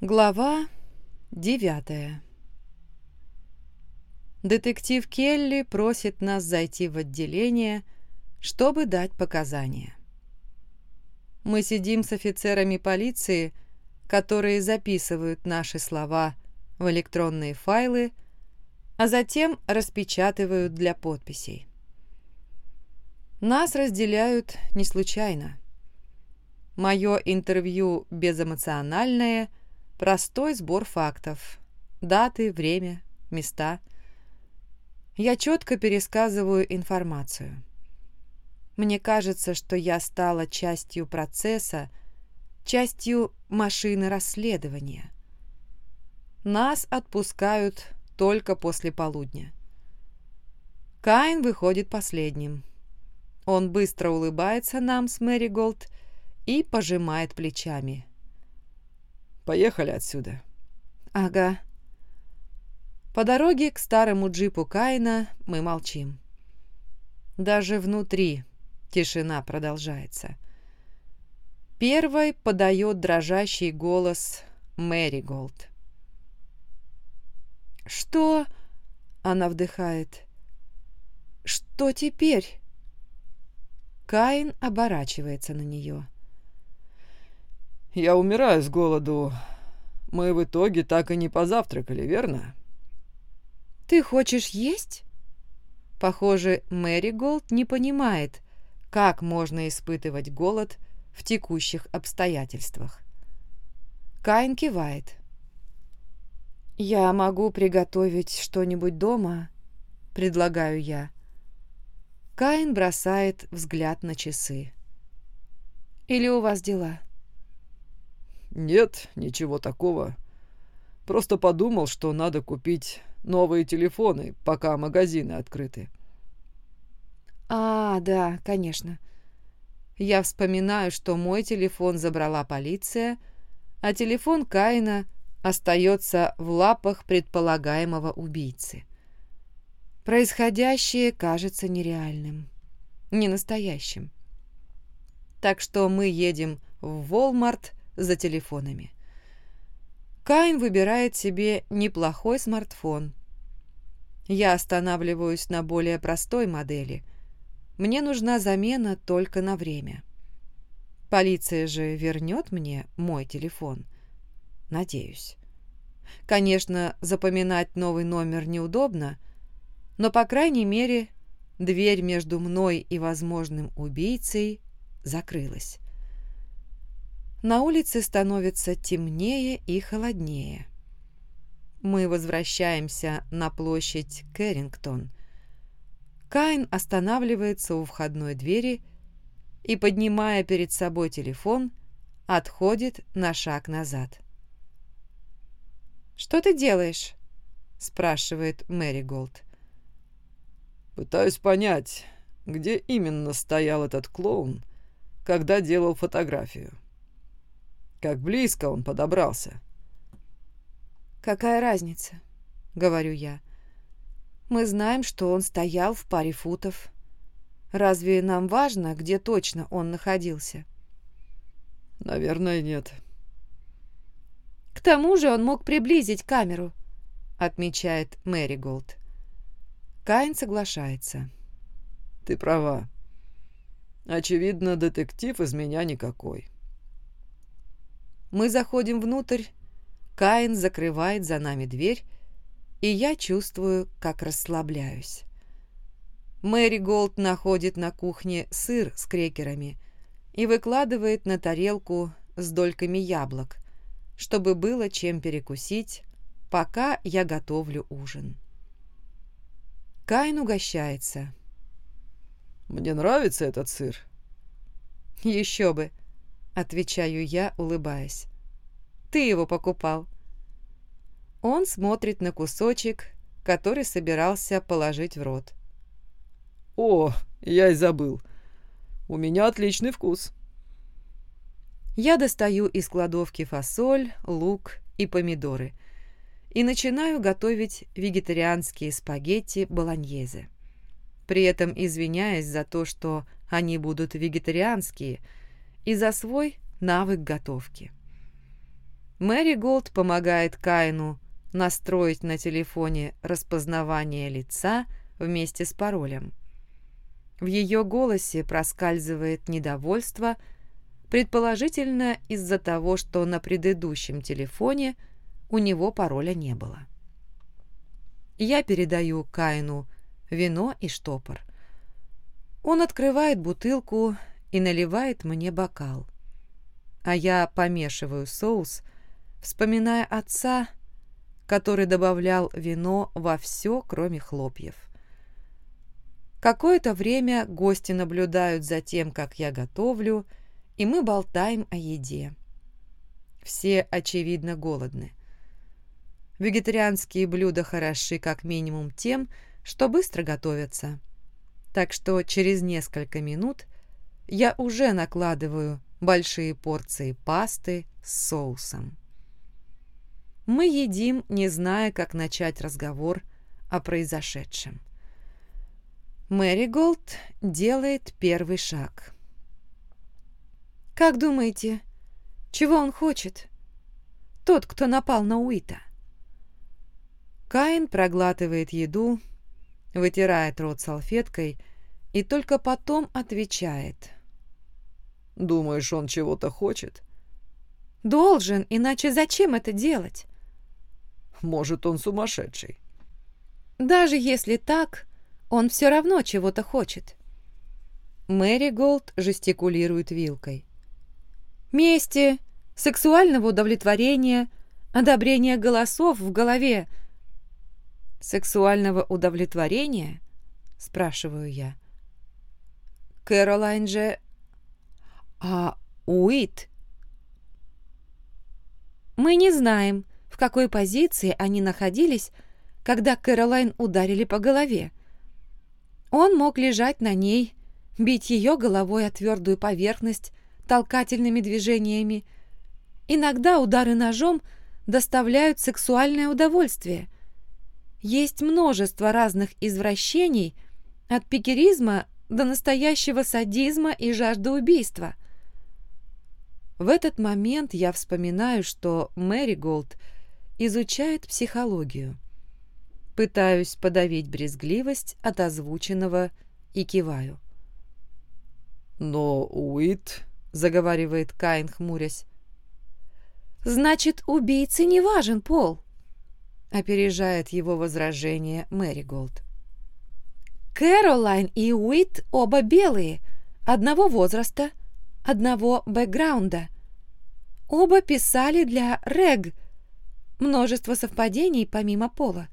Глава девятая Детектив Келли просит нас зайти в отделение, чтобы дать показания. Мы сидим с офицерами полиции, которые записывают наши слова в электронные файлы, а затем распечатывают для подписей. Нас разделяют не случайно. Мое интервью безэмоциональное, простой сбор фактов, даты, время, места. Я четко пересказываю информацию. Мне кажется, что я стала частью процесса, частью машины расследования. Нас отпускают только после полудня. Каин выходит последним. Он быстро улыбается нам с Мэри Голд и пожимает плечами. «Поехали отсюда». «Ага». По дороге к старому джипу Каина мы молчим. Даже внутри тишина продолжается. Первой подает дрожащий голос Мэри Голд. «Что?» — она вдыхает. «Что теперь?» Каин оборачивается на нее. «Я умираю с голоду. Мы в итоге так и не позавтракали, верно?» «Ты хочешь есть?» Похоже, Мэри Голд не понимает, как можно испытывать голод в текущих обстоятельствах. Каин кивает. «Я могу приготовить что-нибудь дома?» — предлагаю я. Каин бросает взгляд на часы. «Или у вас дела?» «Нет, ничего такого. Просто подумал, что надо купить новые телефоны, пока магазины открыты». «А, да, конечно. Я вспоминаю, что мой телефон забрала полиция, а телефон Каина остается в лапах предполагаемого убийцы. Происходящее кажется нереальным, ненастоящим. Так что мы едем в Walmart за телефонами. Каин выбирает себе неплохой смартфон. Я останавливаюсь на более простой модели. Мне нужна замена только на время. Полиция же вернет мне мой телефон. Надеюсь. Конечно, запоминать новый номер неудобно, но, по крайней мере, дверь между мной и возможным убийцей закрылась. На улице становится темнее и холоднее. Мы возвращаемся на площадь Кэррингтон. Кайн останавливается у входной двери и, поднимая перед собой телефон, отходит на шаг назад. «Что ты делаешь?» — спрашивает Мэри Голд. «Пытаюсь понять, где именно стоял этот клоун, когда делал фотографию. Как близко он подобрался. «Какая разница?» — говорю я. «Мы знаем, что он стоял в паре футов. Разве нам важно, где точно он находился?» «Наверное, нет». «К тому же он мог приблизить камеру», — отмечает Мэри Голд. Кайн соглашается. «Ты права. Очевидно, детектив из меня никакой». Мы заходим внутрь, Каин закрывает за нами дверь, и я чувствую, как расслабляюсь. Мэри Голд находит на кухне сыр с крекерами и выкладывает на тарелку с дольками яблок, чтобы было чем перекусить, пока я готовлю ужин. Каин угощается. «Мне нравится этот сыр». «Еще бы», Отвечаю я, улыбаясь. Ты его покупал. Он смотрит на кусочек, который собирался положить в рот. О, я и забыл. У меня отличный вкус. Я достаю из кладовки фасоль, лук и помидоры и начинаю готовить вегетарианские спагетти болоньезе. При этом извиняясь за то, что они будут вегетарианские – и за свой навык готовки. Мэри Голд помогает Кайну настроить на телефоне распознавание лица вместе с паролем. В ее голосе проскальзывает недовольство, предположительно из-за того, что на предыдущем телефоне у него пароля не было. Я передаю Кайну вино и штопор. Он открывает бутылку и наливает мне бокал. А я помешиваю соус, вспоминая отца, который добавлял вино во все, кроме хлопьев. Какое-то время гости наблюдают за тем, как я готовлю, и мы болтаем о еде. Все, очевидно, голодны. Вегетарианские блюда хороши как минимум тем, что быстро готовятся. Так что через несколько минут я уже накладываю большие порции пасты с соусом. Мы едим, не зная, как начать разговор о произошедшем. Мэри Голд делает первый шаг. «Как думаете, чего он хочет? Тот, кто напал на Уита?» Каин проглатывает еду, вытирает рот салфеткой и только потом отвечает. «Думаешь, он чего-то хочет?» «Должен, иначе зачем это делать?» «Может, он сумасшедший?» «Даже если так, он все равно чего-то хочет. Мэри Голд жестикулирует вилкой. Мести, сексуального удовлетворения, одобрения голосов в голове. Сексуального удовлетворения? Спрашиваю я. Кэролайн же... А Уит? Мы не знаем, в какой позиции они находились, когда Кэролайн ударили по голове. Он мог лежать на ней, бить ее головой о твердую поверхность толкательными движениями. Иногда удары ножом доставляют сексуальное удовольствие. Есть множество разных извращений, от пикеризма до настоящего садизма и жажды убийства. В этот момент я вспоминаю, что Мэри Голд изучает психологию. Пытаюсь подавить брезгливость от озвученного и киваю. «Но Уит...» — заговаривает Каин, хмурясь. «Значит, убийце не важен пол», — опережает его возражение Мэри Голд. «Кэролайн и Уит оба белые, одного возраста, одного бэкграунда. Оба писали для Рег. Множество совпадений помимо пола.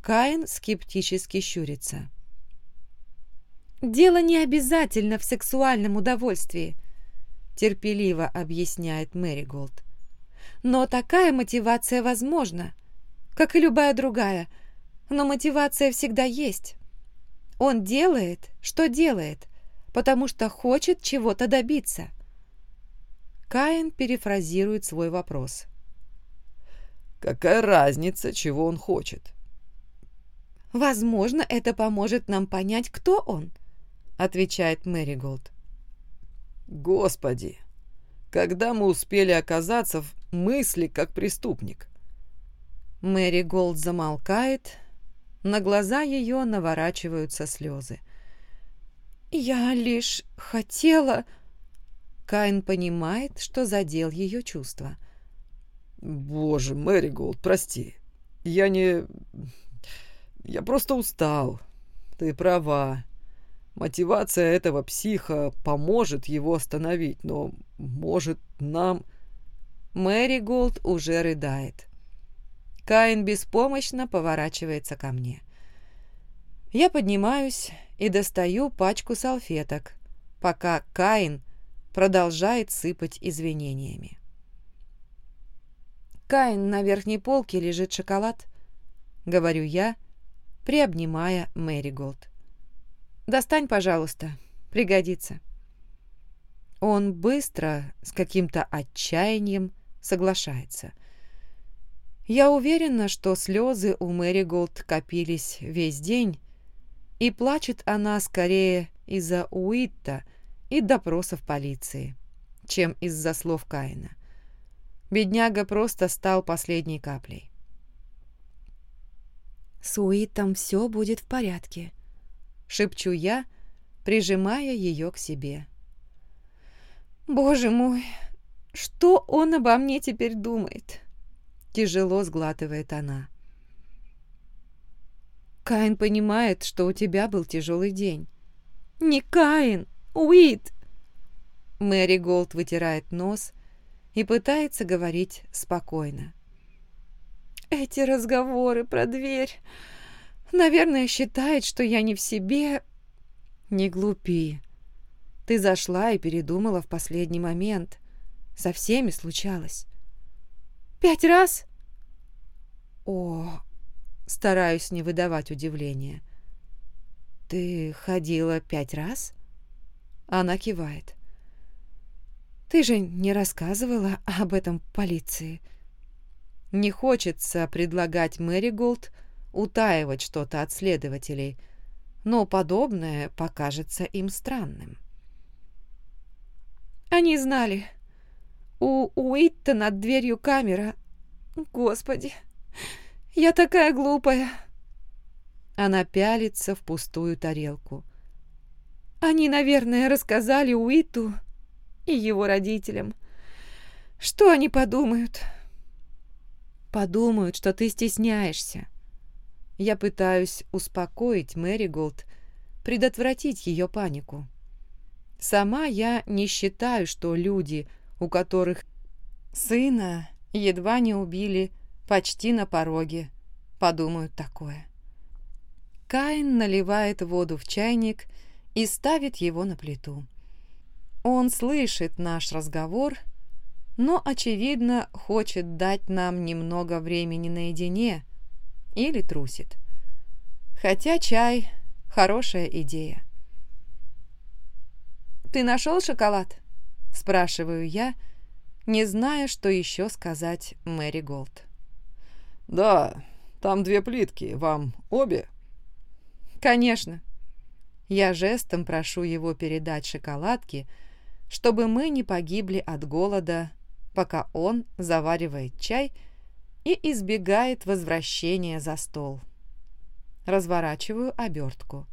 Каин скептически щурится. «Дело не обязательно в сексуальном удовольствии», — терпеливо объясняет Мэри Голд. «Но такая мотивация возможна, как и любая другая, но мотивация всегда есть. Он делает, что делает, потому что хочет чего-то добиться». Каин перефразирует свой вопрос. «Какая разница, чего он хочет?» «Возможно, это поможет нам понять, кто он», — отвечает Мэри Голд. «Господи, когда мы успели оказаться в «Мыслить как преступник»?» Мэри Голд замолкает, на глаза ее наворачиваются слезы. «Я лишь хотела...» Каин понимает, что задел ее чувства. «Боже, Мэри Голд, прости. Я не... Я просто устал. Ты права. Мотивация этого психа поможет его остановить, но, может, нам... Мэри Голд уже рыдает. Каин беспомощно поворачивается ко мне. Я поднимаюсь и достаю пачку салфеток, пока Каин продолжает сыпать извинениями. «Каин, на верхней полке лежит шоколад», — говорю я, — приобнимая Мэри Голд. «Достань, пожалуйста, пригодится». Он быстро, с каким-то отчаянием, соглашается. Я уверена, что слезы у Мэри Голд копились весь день, и плачет она скорее из-за Уитта и допросов полиции, чем из-за слов Каина. Бедняга просто стал последней каплей. «С Уитом все будет в порядке», — шепчу я, прижимая ее к себе. «Боже мой, что он обо мне теперь думает?» Тяжело сглатывает она. Каин понимает, что у тебя был тяжелый день. «Не Каин! Уит!» Мэри Голд вытирает нос и пытается говорить спокойно. «Эти разговоры про дверь... Наверное, считает, что я не в себе...» «Не глупи. Ты зашла и передумала в последний момент. Со всеми случалось». «Пять раз?» «О, Стараюсь не выдавать удивления. «Ты ходила пять раз?» Она кивает. «Ты же не рассказывала об этом полиции?» Не хочется предлагать Мэри Голд утаивать что-то от следователей, но подобное покажется им странным. Они знали. У Уитта над дверью камера. Господи, я такая глупая. Она пялится в пустую тарелку. Они, наверное, рассказали Уиту и его родителям. Что они подумают? Подумают, что ты стесняешься. Я пытаюсь успокоить Мэри Голд, предотвратить ее панику. Сама я не считаю, что люди, у которых сына едва не убили, почти на пороге, подумают такое. Каин наливает воду в чайник и ставит его на плиту. Он слышит наш разговор, но, очевидно, хочет дать нам немного времени наедине или трусит. Хотя чай – хорошая идея. «Ты нашел шоколад?» – спрашиваю я, не зная, что еще сказать Мэри Голд. «Да, там две плитки. Вам обе?» «Конечно». Я жестом прошу его передать шоколадки, чтобы мы не погибли от голода, пока он заваривает чай и избегает возвращения за стол. Разворачиваю обертку.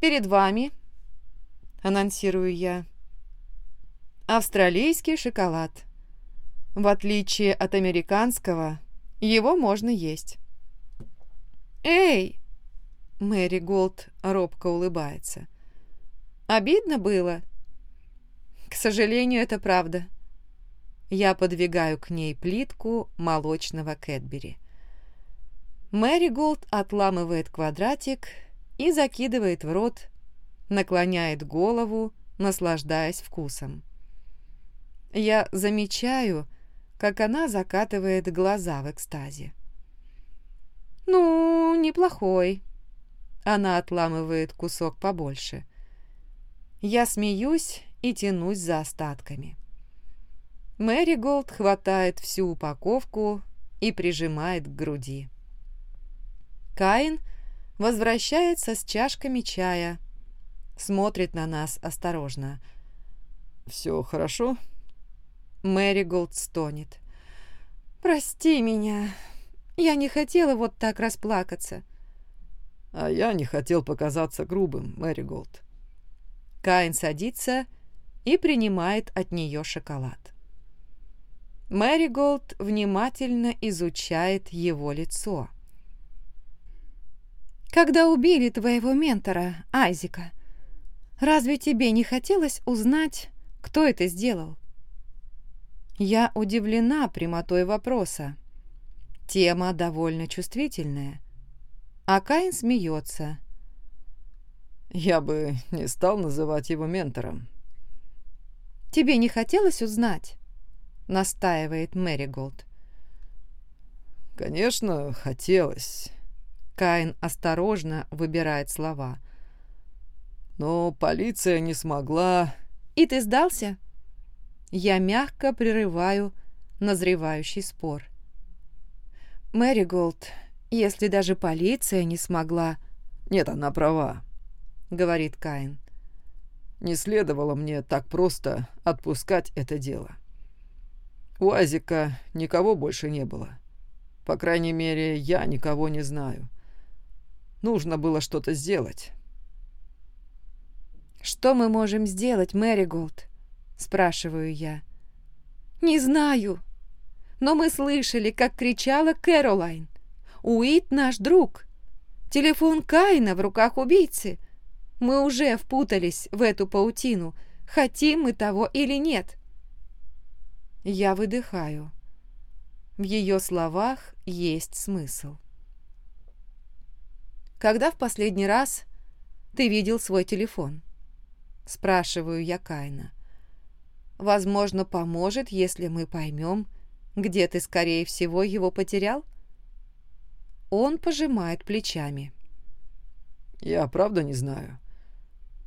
«Перед вами», — анонсирую я, — «австралийский шоколад». В отличие от американского, его можно есть. «Эй!» Мэри Голд робко улыбается. «Обидно было?» «К сожалению, это правда». Я подвигаю к ней плитку молочного Кэтбери. Мэри Голд отламывает квадратик и закидывает в рот, наклоняет голову, наслаждаясь вкусом. Я замечаю, как она закатывает глаза в экстазе. «Ну, неплохой». Она отламывает кусок побольше. Я смеюсь и тянусь за остатками. Мэри Голд хватает всю упаковку и прижимает к груди. Каин возвращается с чашками чая, смотрит на нас осторожно. «Все хорошо?» Мэри Голд стонет. «Прости меня. Я не хотела вот так расплакаться». «А я не хотел показаться грубым, Мэри Голд». Каин садится и принимает от нее шоколад. Мэри Голд внимательно изучает его лицо. «Когда убили твоего ментора, Айзека, разве тебе не хотелось узнать, кто это сделал?» Я удивлена прямотой вопроса. Тема довольно чувствительная. А Каин смеется. Я бы не стал называть его ментором. «Тебе не хотелось узнать?» — настаивает Мэри Голд. «Конечно, хотелось». Каин осторожно выбирает слова. «Но полиция не смогла...» «И ты сдался?» Я мягко прерываю назревающий спор. Мэри Голд, если даже полиция не смогла... Нет, она права, говорит Каин. Не следовало мне так просто отпускать это дело. У Азика никого больше не было. По крайней мере, я никого не знаю. Нужно было что-то сделать. «Что мы можем сделать, Мэри Голд?» — спрашиваю я. «Не знаю. Но мы слышали, как кричала Кэролайн. Уит наш друг. Телефон Каина в руках убийцы. Мы уже впутались в эту паутину, хотим мы того или нет». Я выдыхаю. В ее словах есть смысл. «Когда в последний раз ты видел свой телефон?» Спрашиваю я Кайна. «Возможно, поможет, если мы поймем, где ты, скорее всего, его потерял?» Он пожимает плечами. «Я правда не знаю.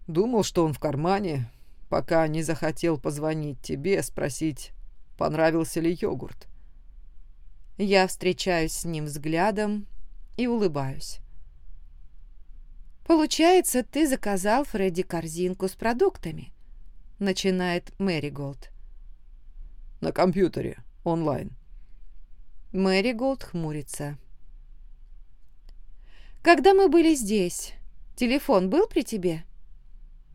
Думал, что он в кармане, пока не захотел позвонить тебе, спросить, понравился ли йогурт. Я встречаюсь с ним взглядом и улыбаюсь. «Получается, ты заказал Фредди корзинку с продуктами?» Начинает Мэриголд. «На компьютере, онлайн». Мэриголд хмурится. «Когда мы были здесь, телефон был при тебе?»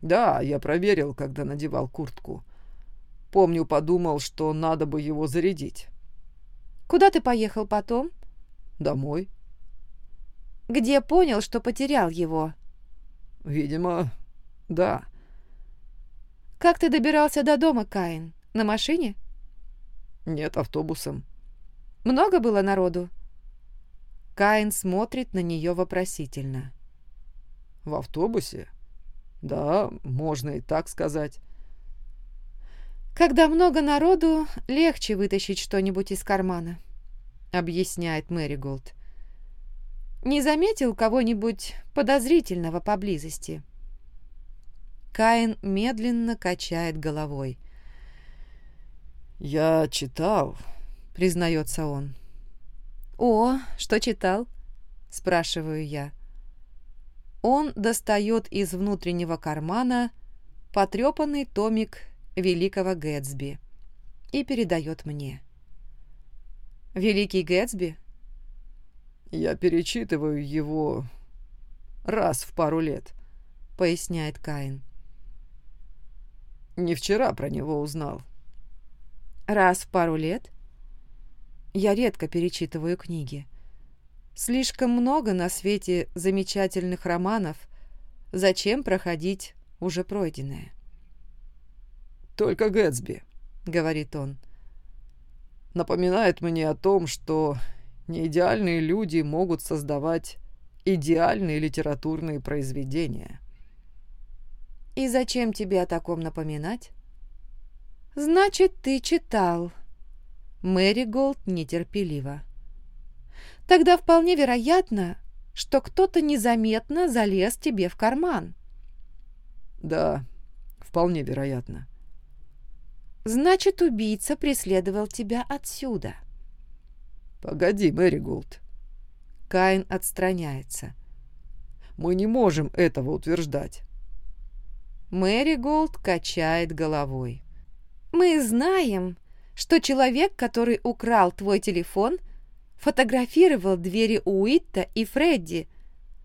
«Да, я проверил, когда надевал куртку. Помню, подумал, что надо бы его зарядить». Куда ты поехал потом? Домой. Где понял, что потерял его? Видимо, да. Как ты добирался до дома, Каин? На машине? Нет, автобусом. Много было народу? Каин смотрит на нее вопросительно. В автобусе? Да, можно и так сказать. «Когда много народу, легче вытащить что-нибудь из кармана», — объясняет Мэри Голд. «Не заметил кого-нибудь подозрительного поблизости?» Каин медленно качает головой. «Я читал», — признается он. «О, что читал?» — спрашиваю я. Он достает из внутреннего кармана потрепанный томик великого Гэтсби и передает мне. «Великий Гэтсби?» «Я перечитываю его раз в пару лет», — поясняет Каин. «Не вчера про него узнал». «Раз в пару лет?» Я редко перечитываю книги. Слишком много на свете замечательных романов. Зачем проходить уже пройденное? только Гэтсби», — говорит он. «Напоминает мне о том, что неидеальные люди могут создавать идеальные литературные произведения». «И зачем тебе о таком напоминать?» «Значит, ты читал». Мэриголд нетерпеливо. «Тогда вполне вероятно, что кто-то незаметно залез тебе в карман». «Да, вполне вероятно». Значит, убийца преследовал тебя отсюда. Погоди, Мэриголд. Каин отстраняется. Мы не можем этого утверждать. Мэри Голд качает головой. Мы знаем, что человек, который украл твой телефон, фотографировал двери Уитта и Фредди,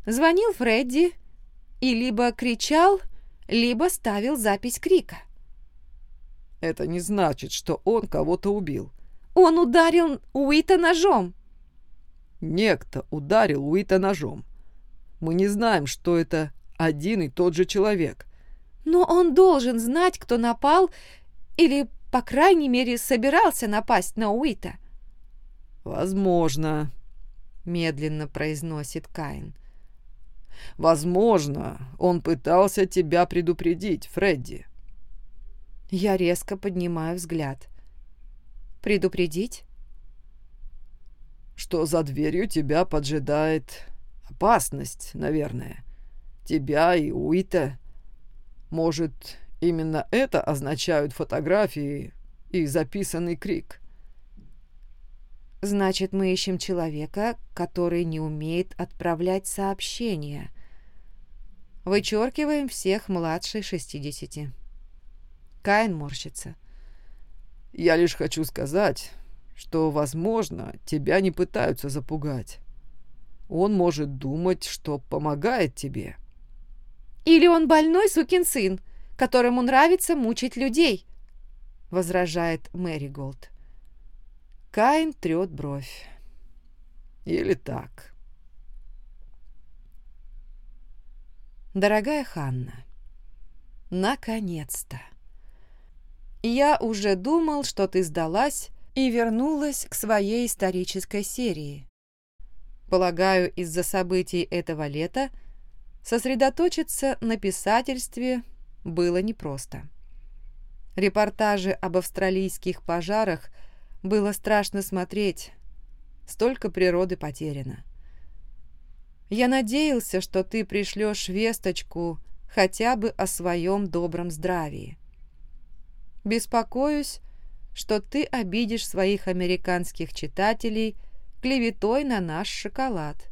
звонил Фредди и либо кричал, либо ставил запись крика. Это не значит, что он кого-то убил. Он ударил Уита ножом. Некто ударил Уита ножом. Мы не знаем, что это один и тот же человек. Но он должен знать, кто напал, или, по крайней мере, собирался напасть на Уита. «Возможно», — медленно произносит Каин. «Возможно, он пытался тебя предупредить, Фредди. Я резко поднимаю взгляд. «Предупредить?» «Что за дверью тебя поджидает опасность, наверное. Тебя и Уита. Может, именно это означают фотографии и записанный крик?» «Значит, мы ищем человека, который не умеет отправлять сообщения. Вычеркиваем всех младше шестидесяти». Каин морщится. Я лишь хочу сказать, что, возможно, тебя не пытаются запугать. Он может думать, что помогает тебе. Или он больной сукин сын, которому нравится мучить людей, возражает Мэри Голд. Каин трет бровь. Или так. Дорогая Ханна, наконец-то. Я уже думал, что ты сдалась и вернулась к своей исторической серии. Полагаю, из-за событий этого лета сосредоточиться на писательстве было непросто. Репортажи об австралийских пожарах было страшно смотреть, столько природы потеряно. Я надеялся, что ты пришлешь весточку хотя бы о своем добром здравии. Беспокоюсь, что ты обидишь своих американских читателей клеветой на наш шоколад.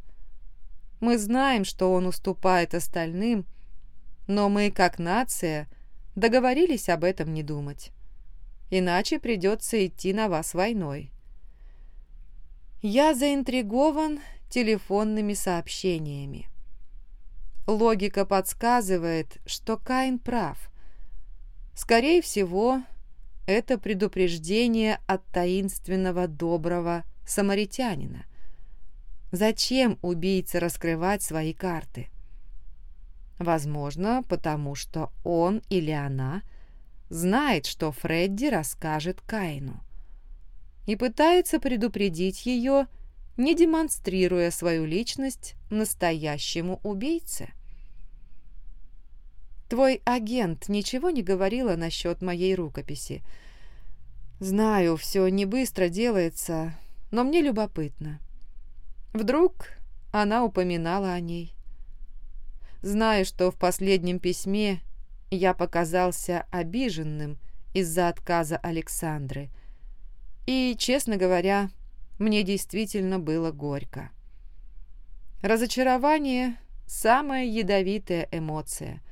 Мы знаем, что он уступает остальным, но мы, как нация, договорились об этом не думать. Иначе придется идти на вас войной. Я заинтригован телефонными сообщениями. Логика подсказывает, что Каин прав. Скорее всего, это предупреждение от таинственного доброго самаритянина. Зачем убийце раскрывать свои карты? Возможно, потому что он или она знает, что Фредди расскажет Каину и пытается предупредить ее не демонстрируя свою личность настоящему убийце. Твой агент ничего не говорила насчет моей рукописи. Знаю, все не быстро делается, но мне любопытно. Вдруг она упоминала о ней. Знаю, что в последнем письме я показался обиженным из-за отказа Александры. И, честно говоря, мне действительно было горько. Разочарование – самая ядовитая эмоция.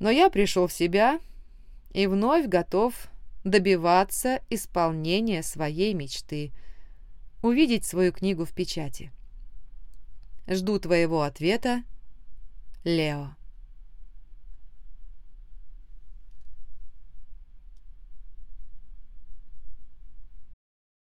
Но я пришел в себя и вновь готов добиваться исполнения своей мечты – увидеть свою книгу в печати. Жду твоего ответа, Лео.